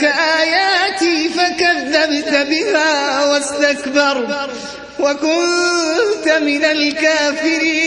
جاءتك آياتي فكذبت بها واستكبرت وكنت من الكافرين.